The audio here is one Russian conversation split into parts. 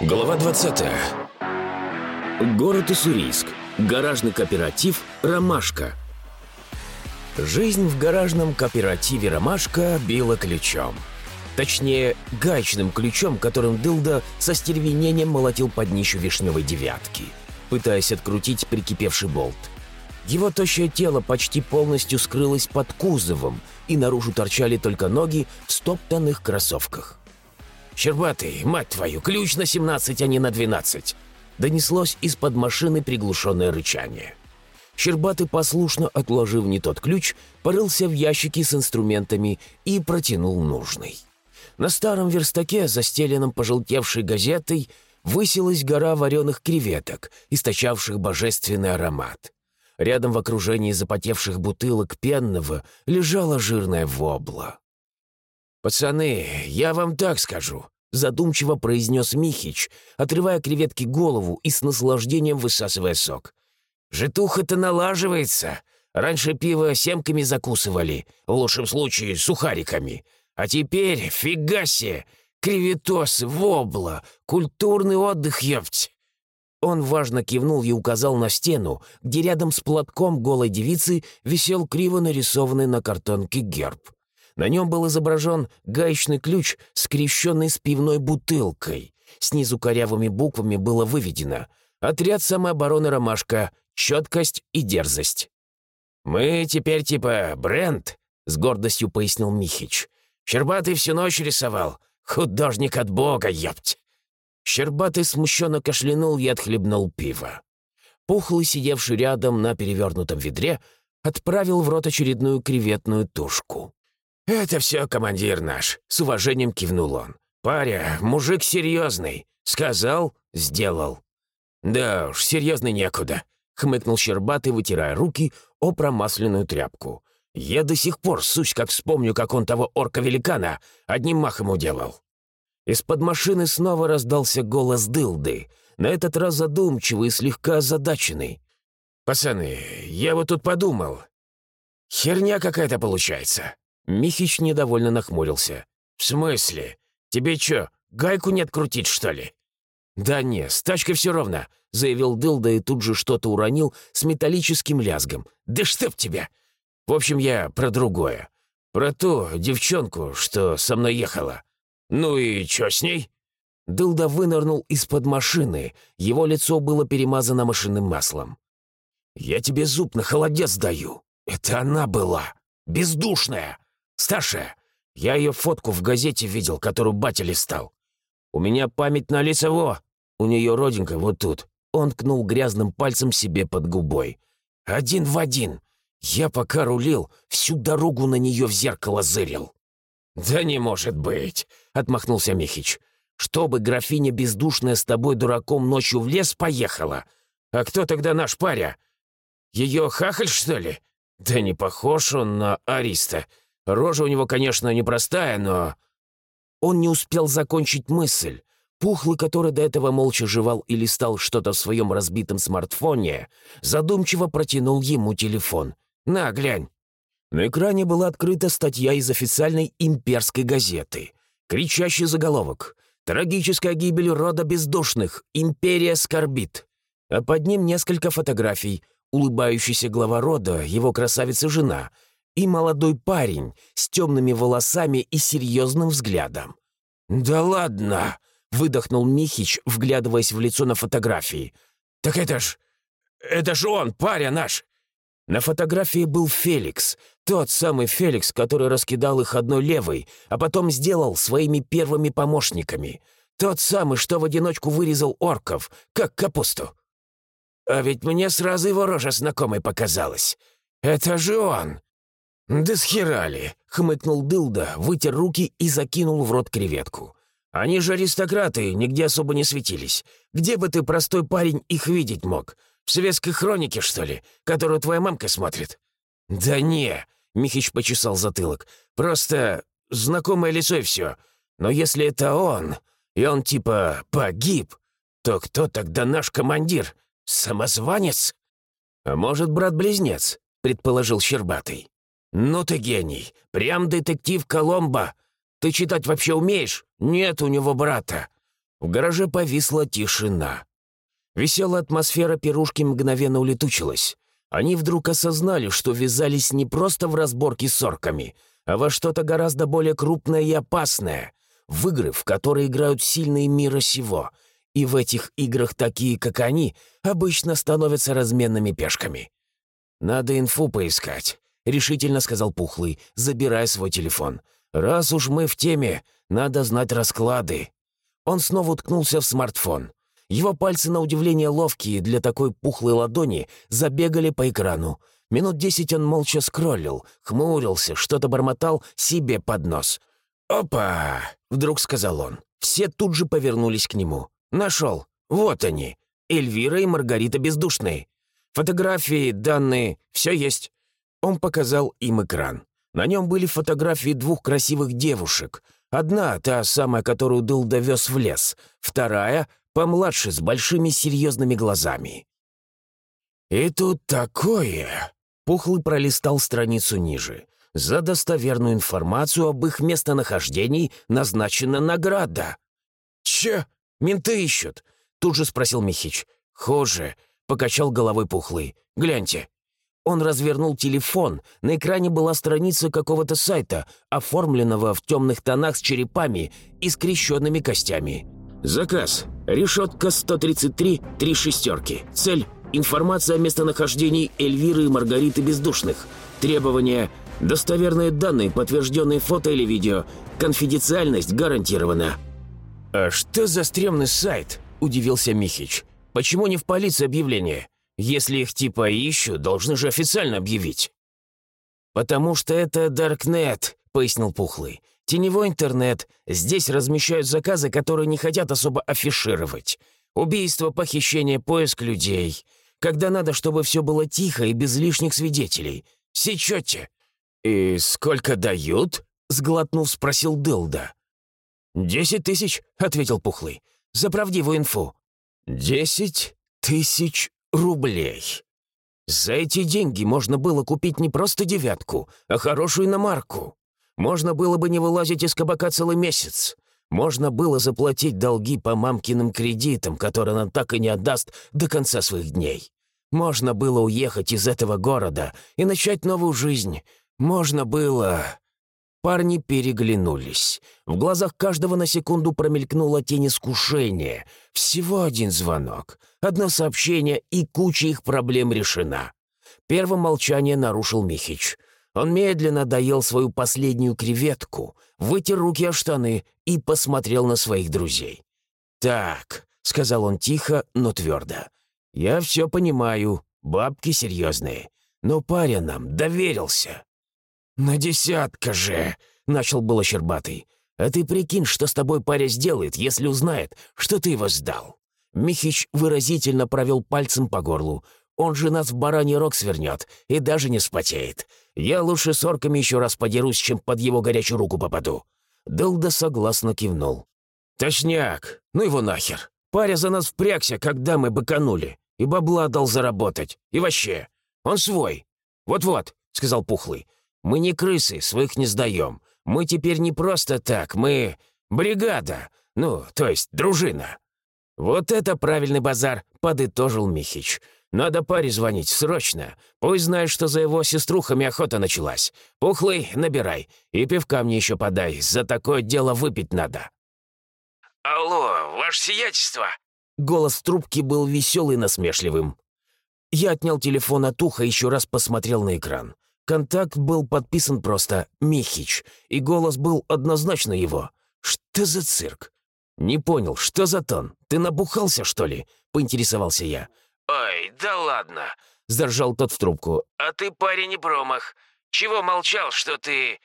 Глава 20. Город Уссурийск. Гаражный кооператив «Ромашка». Жизнь в гаражном кооперативе «Ромашка» била ключом. Точнее, гаечным ключом, которым Дылда со стервенением молотил под днищу вишневой девятки, пытаясь открутить прикипевший болт. Его тощее тело почти полностью скрылось под кузовом, и наружу торчали только ноги в стоптанных кроссовках. «Щербатый, мать твою, ключ на 17, а не на 12!» Донеслось из-под машины приглушенное рычание. Щербатый, послушно отложив не тот ключ, порылся в ящике с инструментами и протянул нужный. На старом верстаке, застеленном пожелтевшей газетой, высилась гора вареных креветок, источавших божественный аромат. Рядом в окружении запотевших бутылок пенного лежала жирная вобла. «Пацаны, я вам так скажу», — задумчиво произнес Михич, отрывая креветке голову и с наслаждением высасывая сок. «Житуха-то налаживается. Раньше пиво семками закусывали, в лучшем случае сухариками. А теперь, фига креветос, вобла, культурный отдых, ёпть!» Он важно кивнул и указал на стену, где рядом с платком голой девицы висел криво нарисованный на картонке герб. На нем был изображен гаечный ключ, скрещенный с пивной бутылкой. Снизу корявыми буквами было выведено «Отряд самообороны «Ромашка», четкость и дерзость». «Мы теперь типа бренд», — с гордостью пояснил Михич. «Щербатый всю ночь рисовал. Художник от бога, ёпть!» Щербатый смущенно кашлянул и отхлебнул пиво. Пухлый, сидевший рядом на перевернутом ведре, отправил в рот очередную креветную тушку. «Это все командир наш», — с уважением кивнул он. «Паря, мужик серьезный. Сказал — сделал». «Да уж, серьезный некуда», — хмыкнул Щербатый, вытирая руки о промасленную тряпку. «Я до сих пор суть, как вспомню, как он того орка-великана одним махом уделал». Из-под машины снова раздался голос Дылды, на этот раз задумчивый и слегка озадаченный. «Пацаны, я вот тут подумал. Херня какая-то получается. Михич недовольно нахмурился. «В смысле? Тебе чё, гайку не открутить, что ли?» «Да не, с тачкой все ровно», — заявил Дылда и тут же что-то уронил с металлическим лязгом. «Да чтоб тебя!» «В общем, я про другое. Про ту девчонку, что со мной ехала. Ну и чё с ней?» Дылда вынырнул из-под машины. Его лицо было перемазано машинным маслом. «Я тебе зуб на холодец даю. Это она была. Бездушная. Старшая, я ее фотку в газете видел, которую батя листал. У меня память на лицево. У нее родинка вот тут». Он ткнул грязным пальцем себе под губой. «Один в один. Я пока рулил, всю дорогу на нее в зеркало зырил». «Да не может быть!» — отмахнулся Михич. «Чтобы графиня бездушная с тобой дураком ночью в лес поехала? А кто тогда наш паря? Ее хахаль, что ли? Да не похож он на Ариста. Рожа у него, конечно, непростая, но...» Он не успел закончить мысль. Пухлый, который до этого молча жевал и листал что-то в своем разбитом смартфоне, задумчиво протянул ему телефон. «На, глянь». На экране была открыта статья из официальной имперской газеты. Кричащий заголовок. «Трагическая гибель рода бездушных. Империя скорбит». А под ним несколько фотографий. Улыбающийся глава рода, его красавица-жена — и молодой парень с темными волосами и серьезным взглядом. «Да ладно!» — выдохнул Михич, вглядываясь в лицо на фотографии. «Так это ж... это ж он, паря наш!» На фотографии был Феликс, тот самый Феликс, который раскидал их одной левой, а потом сделал своими первыми помощниками. Тот самый, что в одиночку вырезал орков, как капусту. А ведь мне сразу его рожа знакомой показалась. Это же он! «Да схерали!» — хмыкнул Дылда, вытер руки и закинул в рот креветку. «Они же аристократы, нигде особо не светились. Где бы ты, простой парень, их видеть мог? В советской хронике, что ли, которую твоя мамка смотрит?» «Да не!» — Михич почесал затылок. «Просто знакомое лицо и все. Но если это он, и он типа погиб, то кто тогда наш командир? Самозванец?» «А может, брат-близнец?» — предположил Щербатый. «Ну ты гений! Прям детектив Коломбо! Ты читать вообще умеешь? Нет у него брата!» В гараже повисла тишина. Веселая атмосфера пирушки мгновенно улетучилась. Они вдруг осознали, что ввязались не просто в разборки с орками, а во что-то гораздо более крупное и опасное. В игры, в которые играют сильные мира сего. И в этих играх такие, как они, обычно становятся разменными пешками. «Надо инфу поискать», — решительно сказал Пухлый, забирая свой телефон. «Раз уж мы в теме, надо знать расклады». Он снова уткнулся в смартфон. Его пальцы, на удивление ловкие для такой пухлой ладони, забегали по экрану. Минут десять он молча скроллил, хмурился, что-то бормотал себе под нос. «Опа!» — вдруг сказал он. Все тут же повернулись к нему. «Нашел! Вот они! Эльвира и Маргарита Бездушные! Фотографии, данные, все есть!» Он показал им экран. На нем были фотографии двух красивых девушек. Одна, та самая, которую Дыл довез в лес. Вторая помладше, с большими серьезными глазами. «И тут такое...» Пухлый пролистал страницу ниже. За достоверную информацию об их местонахождении назначена награда. «Че? Менты ищут?» Тут же спросил Михич. «Хуже», — покачал головой Пухлый. «Гляньте». Он развернул телефон. На экране была страница какого-то сайта, оформленного в темных тонах с черепами и скрещенными костями. «Заказ. Решетка 133, три шестерки. Цель – информация о местонахождении Эльвиры и Маргариты Бездушных. Требования – достоверные данные, подтвержденные фото или видео. Конфиденциальность гарантирована». «А что за стрёмный сайт?» – удивился Михич. «Почему не в полиции объявление? Если их типа ищут, должны же официально объявить». «Потому что это Даркнет», — пояснил Пухлый. Теневой интернет. Здесь размещают заказы, которые не хотят особо афишировать. Убийство, похищение, поиск людей. Когда надо, чтобы все было тихо и без лишних свидетелей. Сечете?» «И сколько дают?» — сглотнув, спросил Дылда. «Десять тысяч», — ответил Пухлый. «За правдивую инфу». «Десять тысяч рублей». За эти деньги можно было купить не просто девятку, а хорошую иномарку. Можно было бы не вылазить из кабака целый месяц. Можно было заплатить долги по мамкиным кредитам, которые она так и не отдаст до конца своих дней. Можно было уехать из этого города и начать новую жизнь. Можно было... Парни переглянулись. В глазах каждого на секунду промелькнула тень искушения. Всего один звонок, одно сообщение, и куча их проблем решена. Первым молчание нарушил Михич — он медленно доел свою последнюю креветку, вытер руки о штаны и посмотрел на своих друзей. «Так», — сказал он тихо, но твердо, — «я все понимаю, бабки серьезные, но паря нам доверился». «На десятка же!» — начал было Щербатый. «А ты прикинь, что с тобой паря сделает, если узнает, что ты его сдал». Михич выразительно провел пальцем по горлу. «Он же нас в бараний рог свернет и даже не спотеет. Я лучше с орками еще раз подерусь, чем под его горячую руку попаду». Дылда согласно кивнул. «Точняк! Ну его нахер! Паря за нас впрягся, когда мы быканули, и бабла дал заработать. И вообще, он свой. Вот-вот», — сказал Пухлый, — «мы не крысы, своих не сдаем. Мы теперь не просто так, мы... бригада, ну, то есть дружина». «Вот это правильный базар», — подытожил Михич. Надо паре звонить, срочно. Пусть знает, что за его сеструхами охота началась. Пухлый, набирай. И пивка мне еще подай. За такое дело выпить надо». «Алло, ваше сиятельство!» Голос в трубке был веселый и насмешливым. Я отнял телефон от уха и еще раз посмотрел на экран. Контакт был подписан просто «Михич», и голос был однозначно его. «Что за цирк?» «Не понял, что за тон? Ты набухался, что ли?» — поинтересовался я. «Ой, да ладно!» — заржал тот в трубку. «А ты, парень, не промах. Чего молчал, что ты...»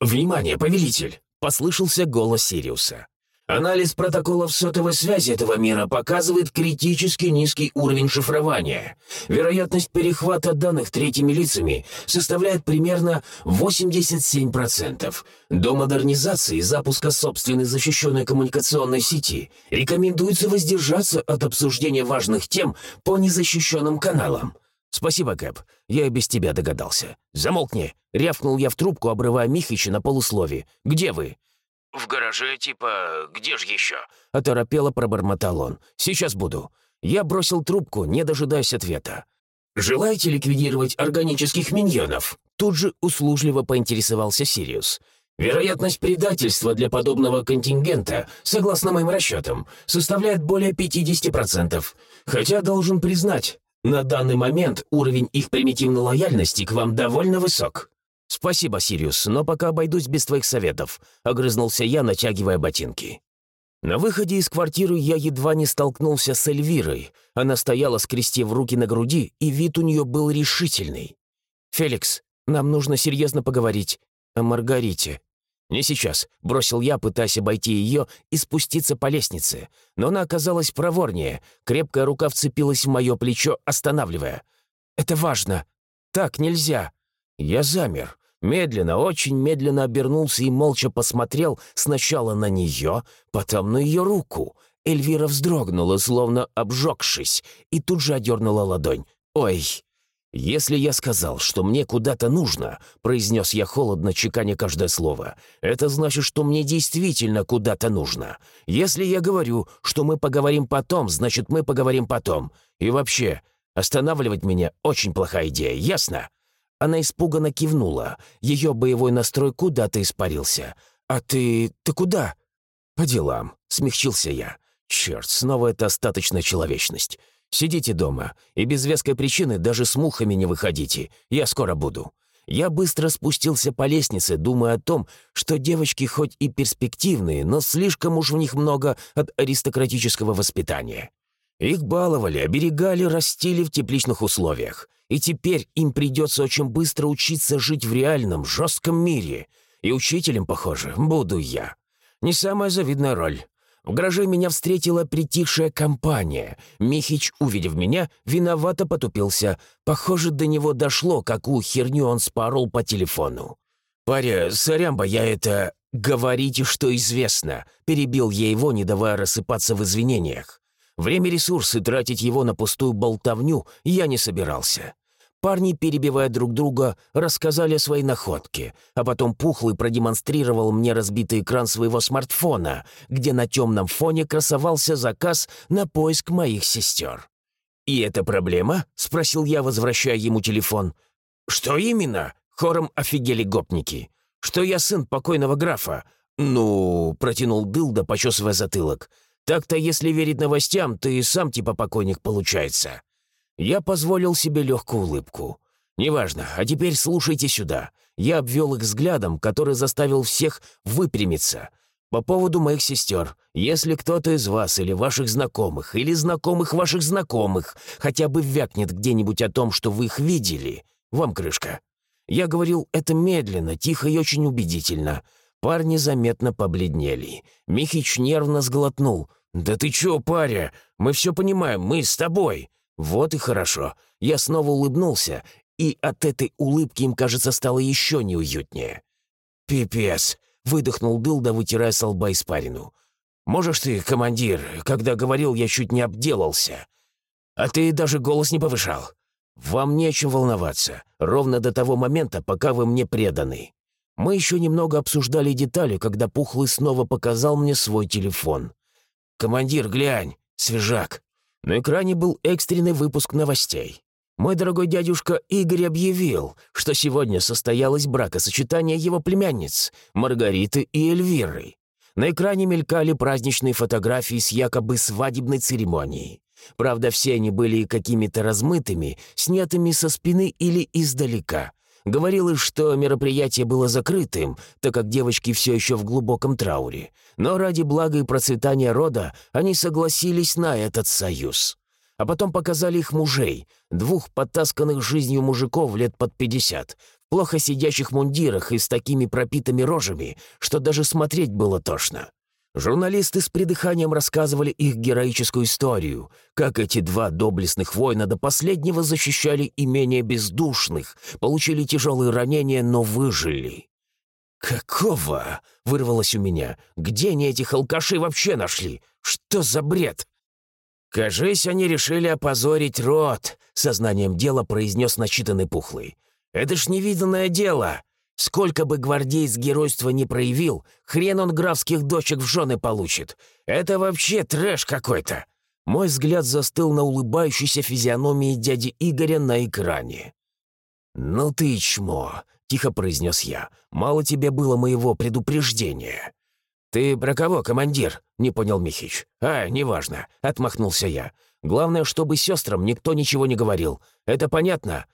«Внимание, повелитель!» — послышался голос Сириуса. Анализ протоколов сотовой связи этого мира показывает критически низкий уровень шифрования. Вероятность перехвата данных третьими лицами составляет примерно 87%. До модернизации и запуска собственной защищенной коммуникационной сети рекомендуется воздержаться от обсуждения важных тем по незащищенным каналам. «Спасибо, Кэп. Я и без тебя догадался. Замолкни!» — рявкнул я в трубку, обрывая Михича на полуслове. «Где вы?» В гараже, типа, где же еще?» Оторопело пробормотал он. «Сейчас буду». Я бросил трубку, не дожидаясь ответа. «Желаете ликвидировать органических миньонов?» Тут же услужливо поинтересовался Сириус. «Вероятность предательства для подобного контингента, согласно моим расчетам, составляет более 50%. Хотя, должен признать, на данный момент уровень их примитивной лояльности к вам довольно высок». «Спасибо, Сириус, но пока обойдусь без твоих советов», — огрызнулся я, натягивая ботинки. На выходе из квартиры я едва не столкнулся с Эльвирой. Она стояла, скрестив руки на груди, и вид у нее был решительный. «Феликс, нам нужно серьезно поговорить о Маргарите». «Не сейчас», — бросил я, пытаясь обойти ее и спуститься по лестнице. Но она оказалась проворнее. Крепкая рука вцепилась в мое плечо, останавливая. «Это важно. Так нельзя». Я замер. Медленно, очень медленно обернулся и молча посмотрел сначала на нее, потом на ее руку. Эльвира вздрогнула, словно обжегшись, и тут же одернула ладонь. «Ой!» «Если я сказал, что мне куда-то нужно», — произнес я холодно, чеканя каждое слово, «это значит, что мне действительно куда-то нужно. Если я говорю, что мы поговорим потом, значит, мы поговорим потом. И вообще, останавливать меня — очень плохая идея, ясно?» Она испуганно кивнула. Ее боевой настрой куда-то испарился. «А ты... ты куда?» «По делам», — смягчился я. «Черт, снова это остаточная человечность. Сидите дома, и без веской причины даже с мухами не выходите. Я скоро буду». Я быстро спустился по лестнице, думая о том, что девочки хоть и перспективные, но слишком уж в них много от аристократического воспитания. Их баловали, оберегали, растили в тепличных условиях. И теперь им придется очень быстро учиться жить в реальном, жестком мире. И учителем, похоже, буду я. Не самая завидная роль. В гараже меня встретила притихшая компания. Михич, увидев меня, виновато потупился. Похоже, до него дошло, какую херню он спорол по телефону. «Паря, сорямба, я это...» «Говорите, что известно», — перебил я его, не давая рассыпаться в извинениях. Время ресурсы тратить его на пустую болтовню я не собирался. Парни, перебивая друг друга, рассказали о своей находке, а потом Пухлый продемонстрировал мне разбитый экран своего смартфона, где на темном фоне красовался заказ на поиск моих сестер. «И это проблема?» — спросил я, возвращая ему телефон. «Что именно?» — хором офигели гопники. «Что я сын покойного графа?» «Ну...» — протянул Дылда, почесывая затылок. Так-то, если верить новостям, ты сам типа покойник получается». Я позволил себе легкую улыбку. «Неважно, а теперь слушайте сюда». Я обвел их взглядом, который заставил всех выпрямиться. По поводу моих сестер, если кто-то из вас или ваших знакомых, или знакомых ваших знакомых хотя бы вякнет где-нибудь о том, что вы их видели, вам крышка. Я говорил это медленно, тихо и очень убедительно. Парни заметно побледнели. Михич нервно сглотнул. «Да ты чё, паря? Мы все понимаем, мы с тобой». «Вот и хорошо». Я снова улыбнулся, и от этой улыбки им, кажется, стало еще неуютнее. «Пипец», — выдохнул Дылда, вытирая с лба испарину. «Можешь ты, командир, когда говорил, я чуть не обделался. А ты даже голос не повышал. Вам не о чем волноваться, ровно до того момента, пока вы мне преданы. Мы еще немного обсуждали детали, когда Пухлый снова показал мне свой телефон. «Командир, глянь! Свежак!» На экране был экстренный выпуск новостей. Мой дорогой дядюшка Игорь объявил, что сегодня состоялось бракосочетание его племянниц, Маргариты и Эльвиры. На экране мелькали праздничные фотографии с якобы свадебной церемонией. Правда, все они были какими-то размытыми, снятыми со спины или издалека. Говорилось, что мероприятие было закрытым, так как девочки все еще в глубоком трауре. Но ради блага и процветания рода они согласились на этот союз. А потом показали их мужей, двух потасканных жизнью мужиков лет под пятьдесят, в плохо сидящих мундирах и с такими пропитыми рожами, что даже смотреть было тошно. Журналисты с придыханием рассказывали их героическую историю, как эти два доблестных воина до последнего защищали имение бездушных, получили тяжелые ранения, но выжили. «Какого?» — вырвалось у меня. «Где они этих алкашей вообще нашли? Что за бред?» «Кажись, они решили опозорить род», — сознанием дела произнес начитанный пухлый. «Это ж невиданное дело. Сколько бы гвардейц геройства не проявил, хрен он графских дочек в жены получит. Это вообще трэш какой-то. Мой взгляд застыл на улыбающейся физиономии дяди Игоря на экране. «Ну ты чмо!» — тихо произнес я. «Мало тебе было моего предупреждения». «Ты про кого, командир?» — не понял Михич. «А, неважно», — отмахнулся я. «Главное, чтобы сестрам никто ничего не говорил. Это понятно?»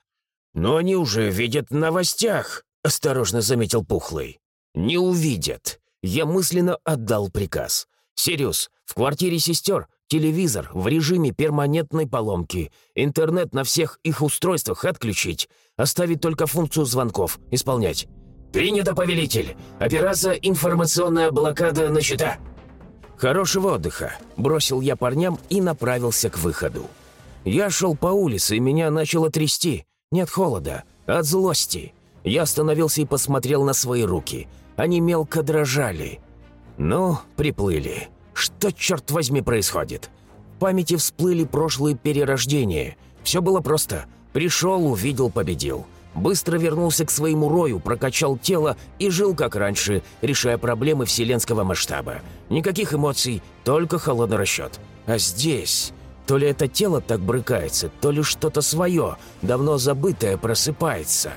«Но они уже видят в новостях», — осторожно заметил Пухлый. «Не увидят». Я мысленно отдал приказ. «Сириус, в квартире сестер телевизор в режиме перманентной поломки, интернет на всех их устройствах отключить, оставить только функцию звонков, исполнять». «Принято, повелитель! Операция «Информационная блокада» начата!» «Хорошего отдыха!» – бросил я парням и направился к выходу. Я шел по улице, и меня начало трясти. Нет холода, от злости. Я остановился и посмотрел на свои руки. Они мелко дрожали. Ну, приплыли. Что, черт возьми, происходит? В памяти всплыли прошлые перерождения. Все было просто. Пришел, увидел, победил. Быстро вернулся к своему рою, прокачал тело и жил как раньше, решая проблемы вселенского масштаба. Никаких эмоций, только холодный расчет. А здесь... То ли это тело так брыкается, то ли что-то свое, давно забытое, просыпается.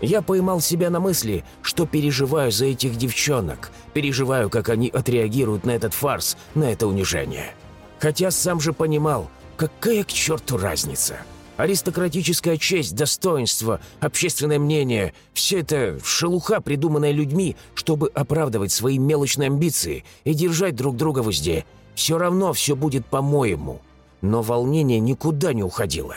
Я поймал себя на мысли, что переживаю за этих девчонок, переживаю, как они отреагируют на этот фарс, на это унижение. Хотя сам же понимал, какая к черту разница. Аристократическая честь, достоинство, общественное мнение – все это шелуха, придуманная людьми, чтобы оправдывать свои мелочные амбиции и держать друг друга в узде. Все равно все будет по-моему. Но волнение никуда не уходило.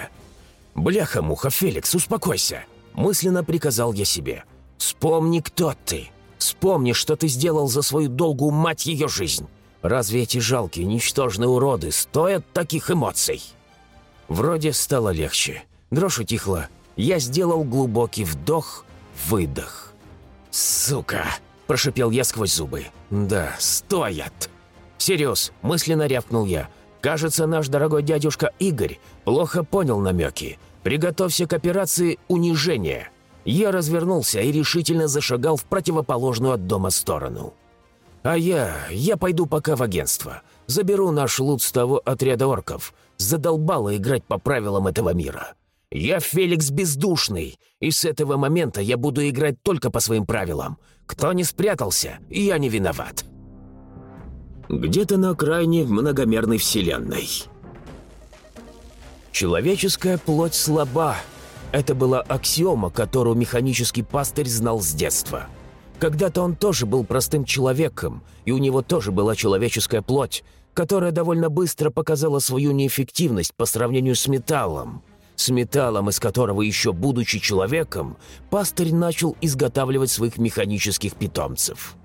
«Бляха-муха, Феликс, успокойся!» Мысленно приказал я себе. «Вспомни, кто ты! Вспомни, что ты сделал за свою долгую мать ее жизнь! Разве эти жалкие, ничтожные уроды стоят таких эмоций?» Вроде стало легче. Дрожь утихла. Я сделал глубокий вдох, выдох. «Сука!» – прошипел я сквозь зубы. «Да, стоят!» «Сириус!» – мысленно рявкнул я. «Кажется, наш дорогой дядюшка Игорь плохо понял намеки. Приготовься к операции унижения». Я развернулся и решительно зашагал в противоположную от дома сторону. «А я... я пойду пока в агентство. Заберу наш лут с того отряда орков задолбало играть по правилам этого мира. Я Феликс Бездушный, и с этого момента я буду играть только по своим правилам. Кто не спрятался, я не виноват. Где-то на окраине многомерной вселенной. Человеческая плоть слаба. Это была аксиома, которую механический пастырь знал с детства. Когда-то он тоже был простым человеком, и у него тоже была человеческая плоть, которая довольно быстро показала свою неэффективность по сравнению с металлом. С металлом, из которого еще будучи человеком, пастырь начал изготавливать своих механических питомцев.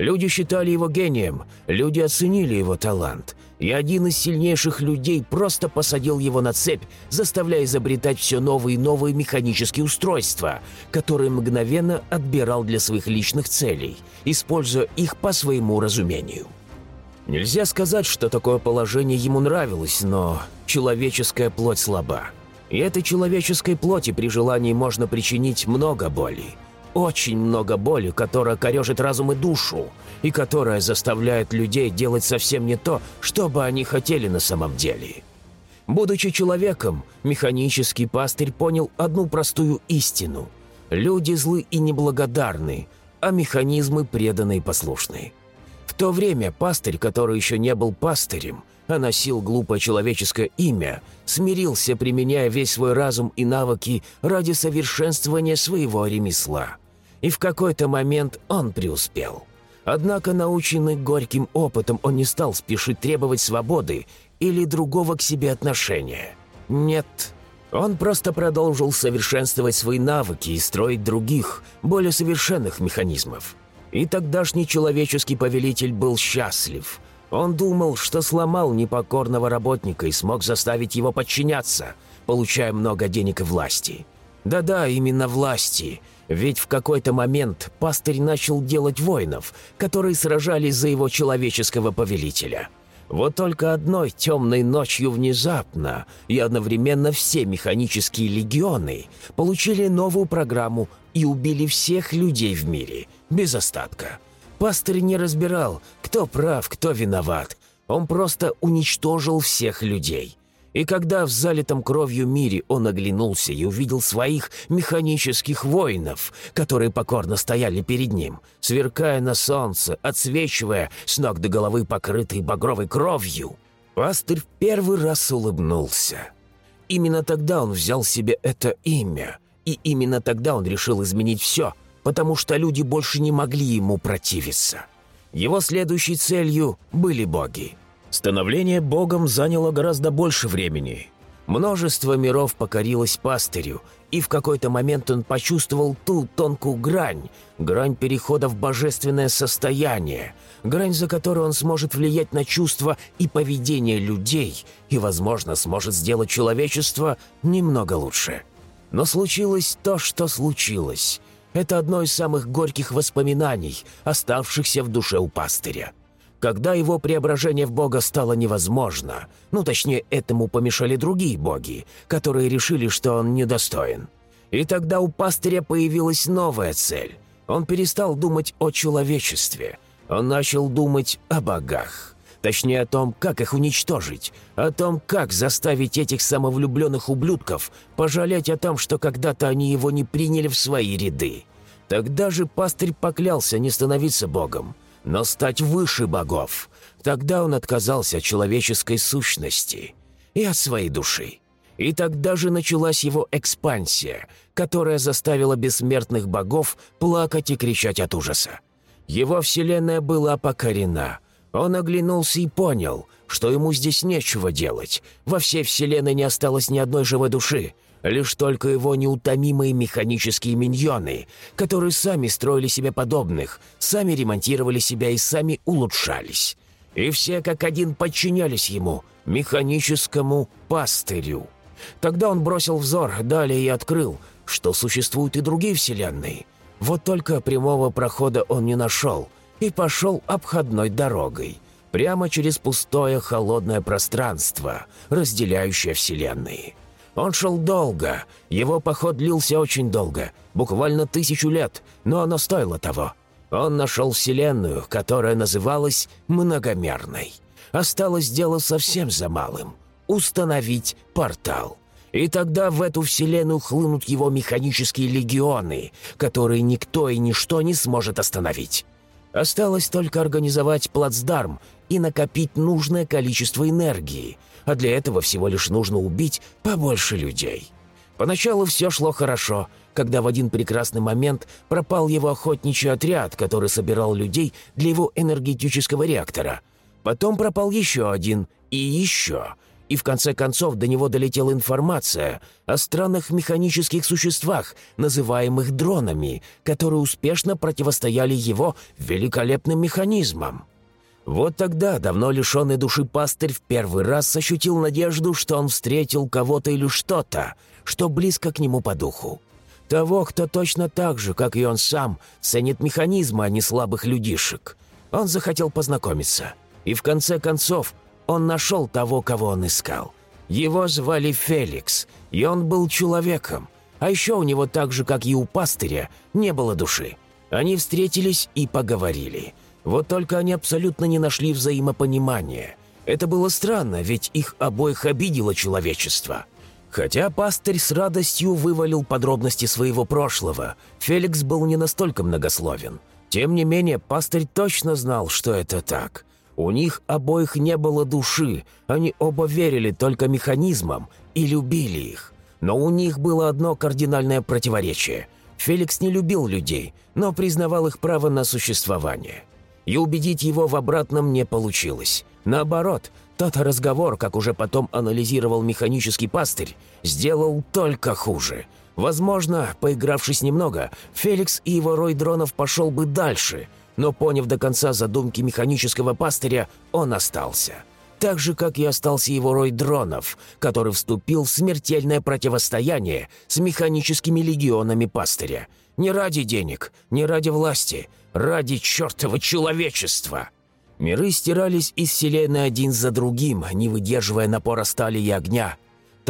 Люди считали его гением, люди оценили его талант, и один из сильнейших людей просто посадил его на цепь, заставляя изобретать все новые и новые механические устройства, которые мгновенно отбирал для своих личных целей, используя их по своему разумению. Нельзя сказать, что такое положение ему нравилось, но человеческая плоть слаба. И этой человеческой плоти при желании можно причинить много боли. Очень много боли, которая корежит разум и душу, и которая заставляет людей делать совсем не то, что бы они хотели на самом деле. Будучи человеком, механический пастырь понял одну простую истину. Люди злы и неблагодарны, а механизмы преданы и послушны то время пастырь, который еще не был пастырем, а носил глупое человеческое имя, смирился, применяя весь свой разум и навыки ради совершенствования своего ремесла. И в какой-то момент он преуспел. Однако, наученный горьким опытом, он не стал спешить требовать свободы или другого к себе отношения. Нет, он просто продолжил совершенствовать свои навыки и строить других, более совершенных механизмов. И тогдашний человеческий повелитель был счастлив. Он думал, что сломал непокорного работника и смог заставить его подчиняться, получая много денег и власти. Да-да, именно власти. Ведь в какой-то момент пастырь начал делать воинов, которые сражались за его человеческого повелителя. Вот только одной темной ночью внезапно и одновременно все механические легионы получили новую программу и убили всех людей в мире, без остатка. Пастырь не разбирал, кто прав, кто виноват. Он просто уничтожил всех людей. И когда в залитом кровью мире он оглянулся и увидел своих механических воинов, которые покорно стояли перед ним, сверкая на солнце, отсвечивая с ног до головы покрытой багровой кровью, пастырь в первый раз улыбнулся. Именно тогда он взял себе это имя, и именно тогда он решил изменить все, потому что люди больше не могли ему противиться. Его следующей целью были боги. Становление богом заняло гораздо больше времени. Множество миров покорилось пастырю, и в какой-то момент он почувствовал ту тонкую грань, грань перехода в божественное состояние, грань, за которой он сможет влиять на чувства и поведение людей и, возможно, сможет сделать человечество немного лучше. Но случилось то, что случилось. Это одно из самых горьких воспоминаний, оставшихся в душе у пастыря. Когда его преображение в бога стало невозможно, ну точнее, этому помешали другие боги, которые решили, что он недостоин. И тогда у пастыря появилась новая цель. Он перестал думать о человечестве. Он начал думать о богах. Точнее, о том, как их уничтожить, о том, как заставить этих самовлюбленных ублюдков пожалеть о том, что когда-то они его не приняли в свои ряды. Тогда же пастырь поклялся не становиться богом, но стать выше богов. Тогда он отказался от человеческой сущности и от своей души. И тогда же началась его экспансия, которая заставила бессмертных богов плакать и кричать от ужаса. Его вселенная была покорена. Он оглянулся и понял, что ему здесь нечего делать. Во всей вселенной не осталось ни одной живой души, Лишь только его неутомимые механические миньоны, которые сами строили себе подобных, сами ремонтировали себя и сами улучшались. И все как один подчинялись ему, механическому пастырю. Тогда он бросил взор далее и открыл, что существуют и другие вселенные. Вот только прямого прохода он не нашел и пошел обходной дорогой, прямо через пустое холодное пространство, разделяющее вселенные. Он шел долго, его поход длился очень долго, буквально тысячу лет, но оно стоило того. Он нашел Вселенную, которая называлась многомерной. Осталось дело совсем за малым – установить портал. И тогда в эту Вселенную хлынут его механические легионы, которые никто и ничто не сможет остановить. Осталось только организовать плацдарм и накопить нужное количество энергии – а для этого всего лишь нужно убить побольше людей. Поначалу все шло хорошо, когда в один прекрасный момент пропал его охотничий отряд, который собирал людей для его энергетического реактора. Потом пропал еще один и еще. И в конце концов до него долетела информация о странных механических существах, называемых дронами, которые успешно противостояли его великолепным механизмам. Вот тогда давно лишенный души пастырь в первый раз ощутил надежду, что он встретил кого-то или что-то, что близко к нему по духу. Того, кто точно так же, как и он сам, ценит механизмы, а не слабых людишек. Он захотел познакомиться. И в конце концов он нашел того, кого он искал. Его звали Феликс, и он был человеком. А еще у него так же, как и у пастыря, не было души. Они встретились и поговорили – вот только они абсолютно не нашли взаимопонимания. Это было странно, ведь их обоих обидело человечество. Хотя пастырь с радостью вывалил подробности своего прошлого, Феликс был не настолько многословен. Тем не менее, пастырь точно знал, что это так. У них обоих не было души, они оба верили только механизмам и любили их. Но у них было одно кардинальное противоречие. Феликс не любил людей, но признавал их право на существование и убедить его в обратном не получилось. Наоборот, тот разговор, как уже потом анализировал механический пастырь, сделал только хуже. Возможно, поигравшись немного, Феликс и его рой дронов пошел бы дальше, но поняв до конца задумки механического пастыря, он остался. Так же, как и остался его рой дронов, который вступил в смертельное противостояние с механическими легионами пастыря. Не ради денег, не ради власти – ради чертова человечества!» Миры стирались из Вселенной один за другим, не выдерживая напора стали и огня.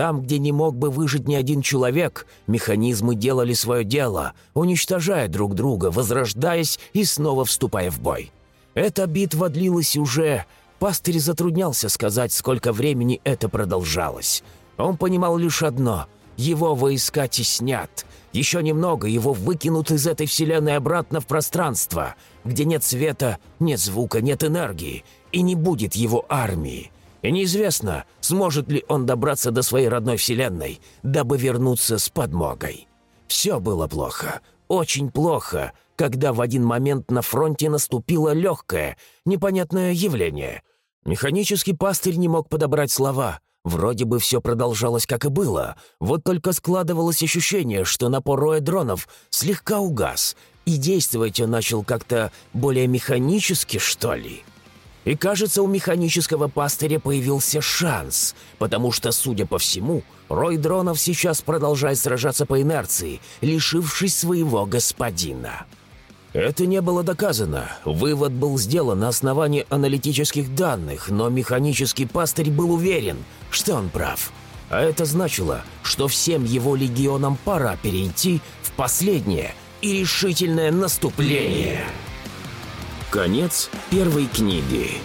Там, где не мог бы выжить ни один человек, механизмы делали свое дело, уничтожая друг друга, возрождаясь и снова вступая в бой. Эта битва длилась уже... Пастырь затруднялся сказать, сколько времени это продолжалось. Он понимал лишь одно — его войска теснят. Еще немного его выкинут из этой вселенной обратно в пространство, где нет света, нет звука, нет энергии, и не будет его армии. И неизвестно, сможет ли он добраться до своей родной вселенной, дабы вернуться с подмогой. Все было плохо, очень плохо, когда в один момент на фронте наступило легкое, непонятное явление. Механический пастырь не мог подобрать слова. Вроде бы все продолжалось, как и было, вот только складывалось ощущение, что напор роя дронов слегка угас, и действовать он начал как-то более механически, что ли. И кажется, у механического пастыря появился шанс, потому что, судя по всему, рой дронов сейчас продолжает сражаться по инерции, лишившись своего господина. Это не было доказано. Вывод был сделан на основании аналитических данных, но механический пастырь был уверен, что он прав. А это значило, что всем его легионам пора перейти в последнее и решительное наступление. Конец первой книги.